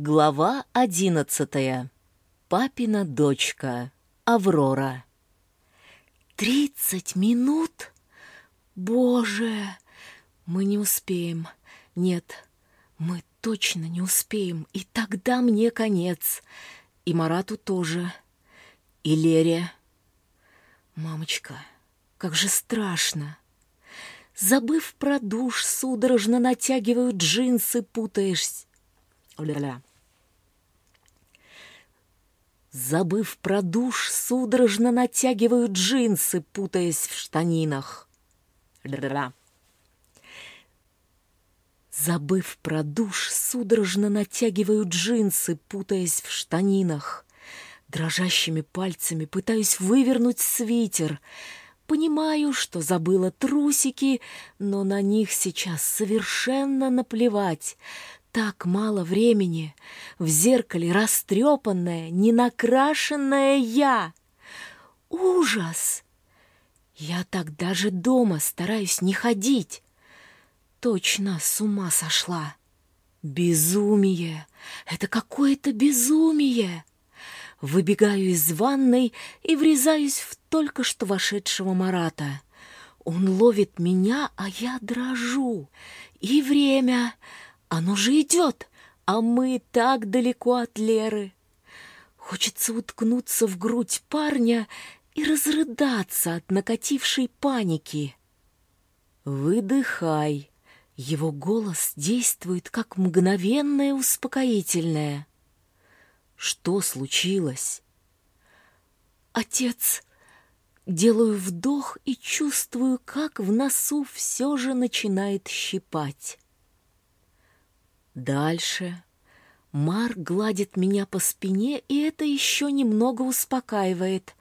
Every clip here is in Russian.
Глава одиннадцатая. Папина дочка. Аврора. «Тридцать минут? Боже! Мы не успеем. Нет, мы точно не успеем. И тогда мне конец. И Марату тоже. И Лере. Мамочка, как же страшно!» Забыв про душ, судорожно натягиваю джинсы, путаешься. Забыв про душ, судорожно натягиваю джинсы, путаясь в штанинах. Ля-ля-ля. Забыв про душ, судорожно натягиваю джинсы, путаясь в штанинах. Дрожащими пальцами пытаюсь вывернуть свитер — Понимаю, что забыла трусики, но на них сейчас совершенно наплевать. Так мало времени. В зеркале растрепанная, ненакрашенная я. Ужас! Я так даже дома стараюсь не ходить. Точно с ума сошла. Безумие! Это какое-то безумие! Выбегаю из ванной и врезаюсь в только что вошедшего Марата. Он ловит меня, а я дрожу. И время, оно же идет, а мы так далеко от Леры. Хочется уткнуться в грудь парня и разрыдаться от накатившей паники. «Выдыхай!» Его голос действует как мгновенное успокоительное. Что случилось? Отец, делаю вдох и чувствую, как в носу все же начинает щипать. Дальше Мар гладит меня по спине, и это еще немного успокаивает.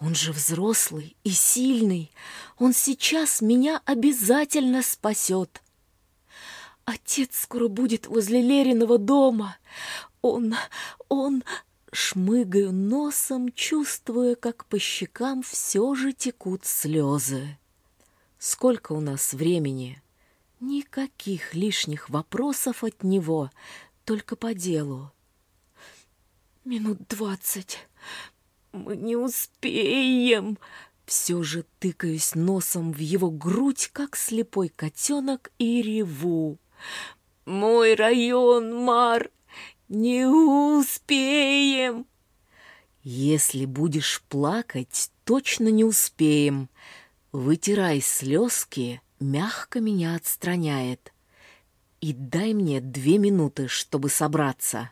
Он же взрослый и сильный. Он сейчас меня обязательно спасет. Отец скоро будет возле Лериного дома. Он, он... Шмыгаю носом, чувствуя, как по щекам все же текут слезы. Сколько у нас времени? Никаких лишних вопросов от него, только по делу. Минут двадцать. Мы не успеем. Все же тыкаюсь носом в его грудь, как слепой котенок, и реву. Мой район, Мар, не успеем. Если будешь плакать, точно не успеем. Вытирай слезки, мягко меня отстраняет. И дай мне две минуты, чтобы собраться.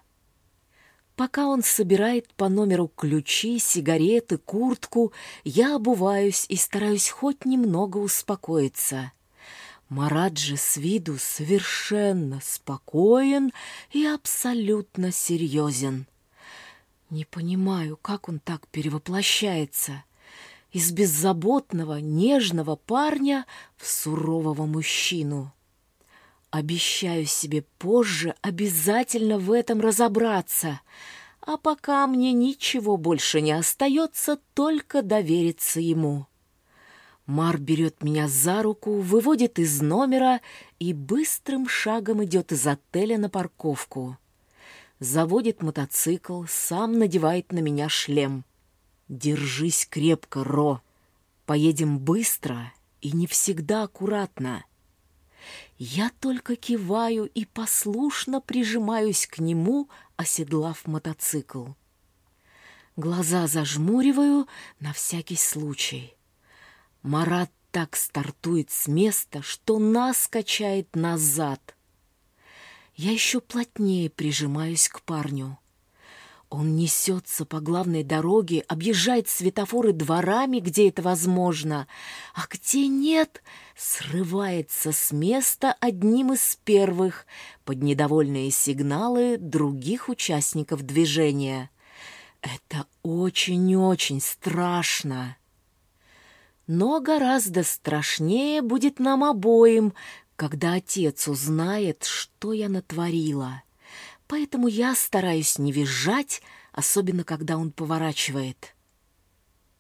Пока он собирает по номеру ключи, сигареты, куртку, я обуваюсь и стараюсь хоть немного успокоиться. Марат с виду совершенно спокоен и абсолютно серьезен. Не понимаю, как он так перевоплощается. Из беззаботного, нежного парня в сурового мужчину. Обещаю себе позже обязательно в этом разобраться, а пока мне ничего больше не остается, только довериться ему. Мар берет меня за руку, выводит из номера и быстрым шагом идет из отеля на парковку. Заводит мотоцикл, сам надевает на меня шлем. «Держись крепко, Ро. Поедем быстро и не всегда аккуратно». Я только киваю и послушно прижимаюсь к нему, оседлав мотоцикл. Глаза зажмуриваю на всякий случай. Марат так стартует с места, что нас качает назад. Я еще плотнее прижимаюсь к парню. Он несется по главной дороге, объезжает светофоры дворами, где это возможно, а где нет, срывается с места одним из первых под недовольные сигналы других участников движения. Это очень-очень страшно. Но гораздо страшнее будет нам обоим, когда отец узнает, что я натворила. Поэтому я стараюсь не визжать, особенно когда он поворачивает.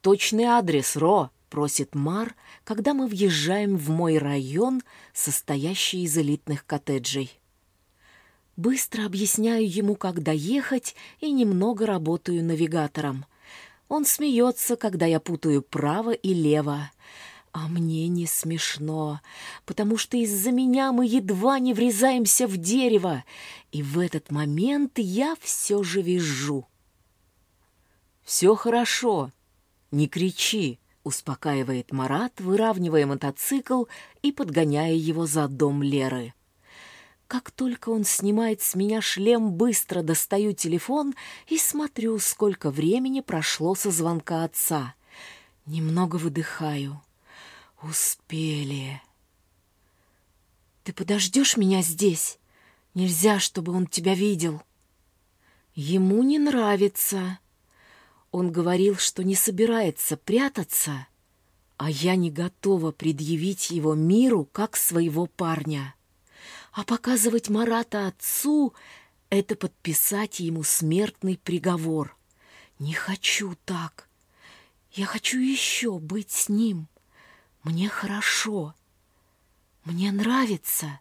«Точный адрес, Ро!» — просит Мар, когда мы въезжаем в мой район, состоящий из элитных коттеджей. Быстро объясняю ему, как доехать, и немного работаю навигатором. Он смеется, когда я путаю право и лево. А мне не смешно, потому что из-за меня мы едва не врезаемся в дерево, и в этот момент я все же вижу. «Все хорошо, не кричи», — успокаивает Марат, выравнивая мотоцикл и подгоняя его за дом Леры. Как только он снимает с меня шлем, быстро достаю телефон и смотрю, сколько времени прошло со звонка отца. Немного выдыхаю. Успели. Ты подождешь меня здесь? Нельзя, чтобы он тебя видел. Ему не нравится. Он говорил, что не собирается прятаться, а я не готова предъявить его миру как своего парня. А показывать Марата отцу — это подписать ему смертный приговор. Не хочу так. Я хочу еще быть с ним. Мне хорошо. Мне нравится.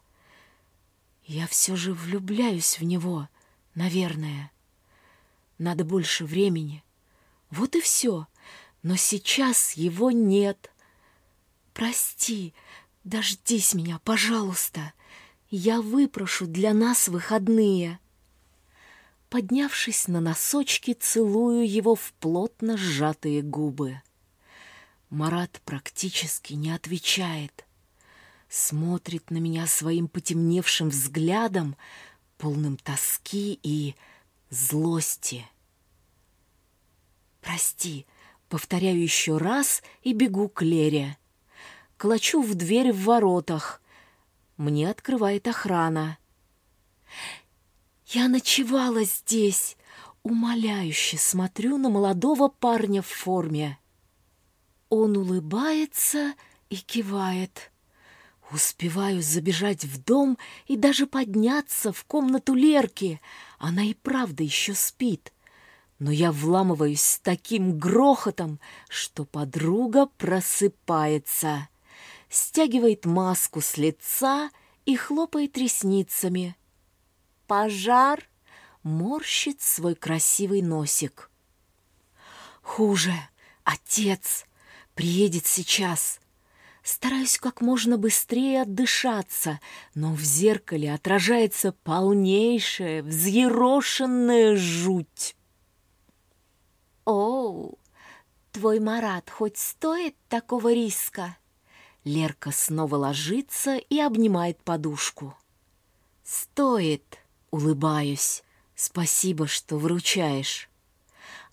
Я все же влюбляюсь в него, наверное. Надо больше времени. Вот и все. Но сейчас его нет. Прости, дождись меня, пожалуйста. Я выпрошу для нас выходные. Поднявшись на носочки, целую его в плотно сжатые губы. Марат практически не отвечает. Смотрит на меня своим потемневшим взглядом, полным тоски и злости. «Прости», повторяю еще раз и бегу к Лере. Клочу в дверь в воротах. Мне открывает охрана. Я ночевала здесь. Умоляюще смотрю на молодого парня в форме. Он улыбается и кивает. Успеваю забежать в дом и даже подняться в комнату Лерки. Она и правда еще спит. Но я вламываюсь с таким грохотом, что подруга просыпается. Стягивает маску с лица и хлопает ресницами. «Пожар!» — морщит свой красивый носик. «Хуже! Отец!» Приедет сейчас. Стараюсь как можно быстрее отдышаться, но в зеркале отражается полнейшая, взъерошенная жуть. «Оу, твой Марат хоть стоит такого риска?» Лерка снова ложится и обнимает подушку. «Стоит», — улыбаюсь. «Спасибо, что вручаешь».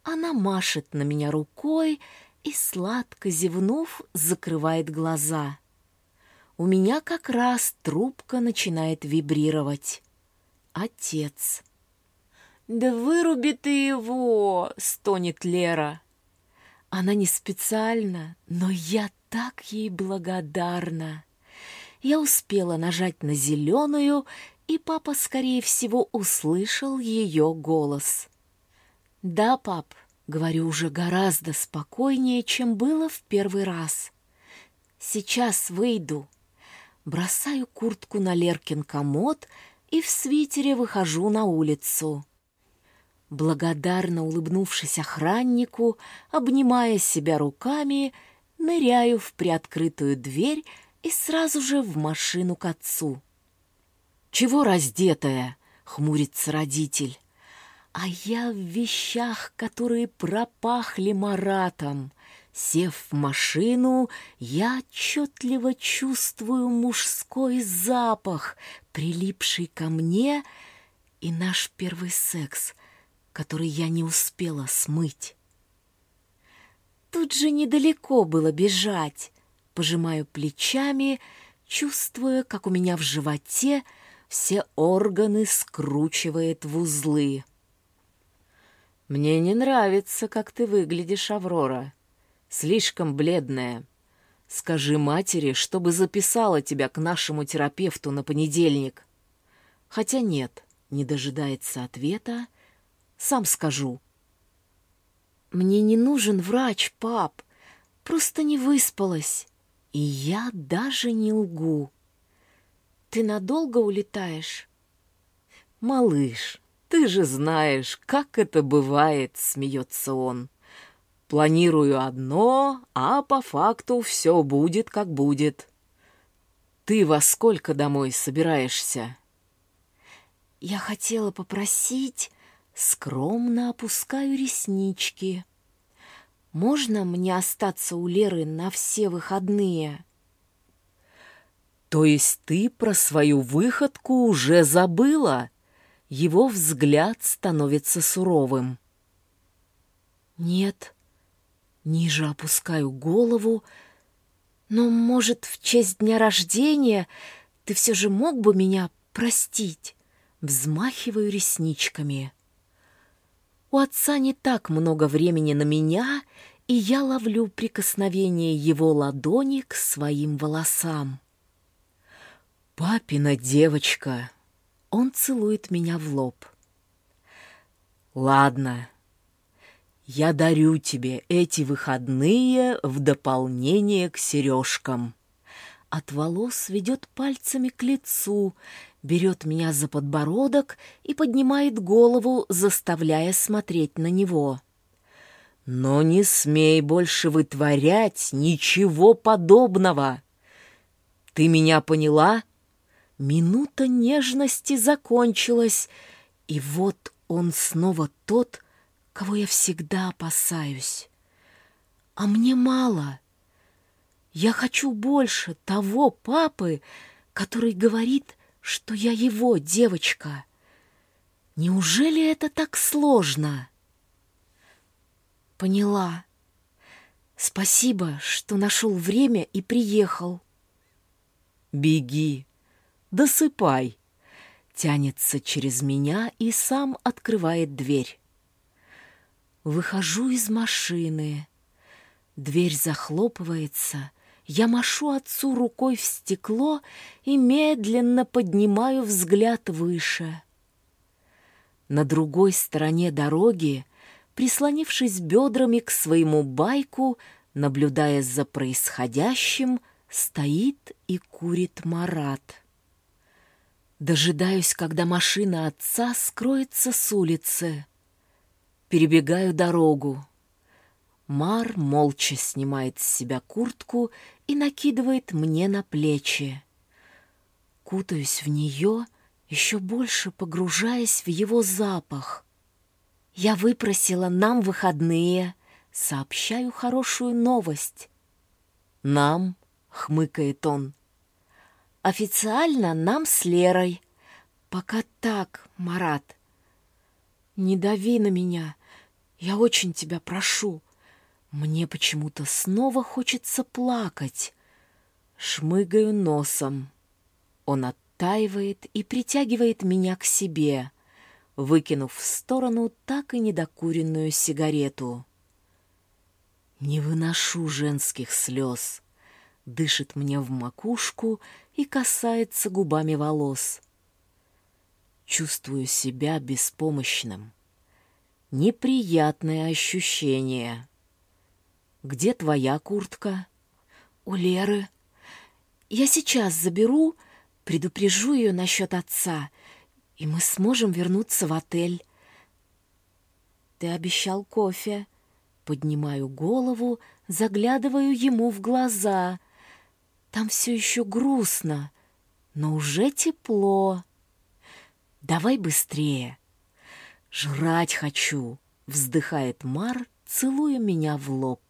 Она машет на меня рукой, и, сладко зевнув, закрывает глаза. У меня как раз трубка начинает вибрировать. Отец. «Да выруби ты его!» — стонет Лера. Она не специально, но я так ей благодарна. Я успела нажать на зеленую, и папа, скорее всего, услышал ее голос. «Да, пап, Говорю уже гораздо спокойнее, чем было в первый раз. Сейчас выйду. Бросаю куртку на Леркин комод и в свитере выхожу на улицу. Благодарно улыбнувшись охраннику, обнимая себя руками, ныряю в приоткрытую дверь и сразу же в машину к отцу. «Чего раздетая?» — хмурится родитель а я в вещах, которые пропахли маратом. Сев в машину, я отчетливо чувствую мужской запах, прилипший ко мне, и наш первый секс, который я не успела смыть. Тут же недалеко было бежать. Пожимаю плечами, чувствуя, как у меня в животе все органы скручивает в узлы. «Мне не нравится, как ты выглядишь, Аврора. Слишком бледная. Скажи матери, чтобы записала тебя к нашему терапевту на понедельник». Хотя нет, не дожидается ответа. Сам скажу. «Мне не нужен врач, пап. Просто не выспалась. И я даже не лгу. Ты надолго улетаешь?» Малыш, ты же знаешь, как это бывает, смеется он. Планирую одно, а по факту все будет, как будет. Ты во сколько домой собираешься? Я хотела попросить, скромно опускаю реснички. Можно мне остаться у Леры на все выходные? То есть ты про свою выходку уже забыла? Его взгляд становится суровым. Нет. Ниже опускаю голову. Но, может, в честь дня рождения ты все же мог бы меня простить? Взмахиваю ресничками. У отца не так много времени на меня, и я ловлю прикосновение его ладони к своим волосам. «Папина девочка!» Он целует меня в лоб. «Ладно, я дарю тебе эти выходные в дополнение к сережкам». От волос ведет пальцами к лицу, берет меня за подбородок и поднимает голову, заставляя смотреть на него. «Но не смей больше вытворять ничего подобного!» «Ты меня поняла?» Минута нежности закончилась, и вот он снова тот, кого я всегда опасаюсь. А мне мало. Я хочу больше того папы, который говорит, что я его девочка. Неужели это так сложно? Поняла. Спасибо, что нашел время и приехал. Беги, досыпай!» Тянется через меня и сам открывает дверь. Выхожу из машины. Дверь захлопывается. Я машу отцу рукой в стекло и медленно поднимаю взгляд выше. На другой стороне дороги, прислонившись бедрами к своему байку, наблюдая за происходящим, стоит и курит Марат. Дожидаюсь, когда машина отца скроется с улицы. Перебегаю дорогу. Мар молча снимает с себя куртку и накидывает мне на плечи. Кутаюсь в нее, еще больше погружаясь в его запах. Я выпросила нам выходные, сообщаю хорошую новость. «Нам?» — хмыкает он. Официально нам с Лерой. Пока так, Марат. Не дави на меня. Я очень тебя прошу. Мне почему-то снова хочется плакать. Шмыгаю носом. Он оттаивает и притягивает меня к себе, выкинув в сторону так и недокуренную сигарету. Не выношу женских слез дышит мне в макушку и касается губами волос. Чувствую себя беспомощным. Неприятное ощущение. Где твоя куртка? У Леры. Я сейчас заберу, предупрежу ее насчет отца, и мы сможем вернуться в отель. Ты обещал кофе. Поднимаю голову, заглядываю ему в глаза — там все еще грустно, но уже тепло. Давай быстрее. Жрать хочу, вздыхает Мар, целуя меня в лоб.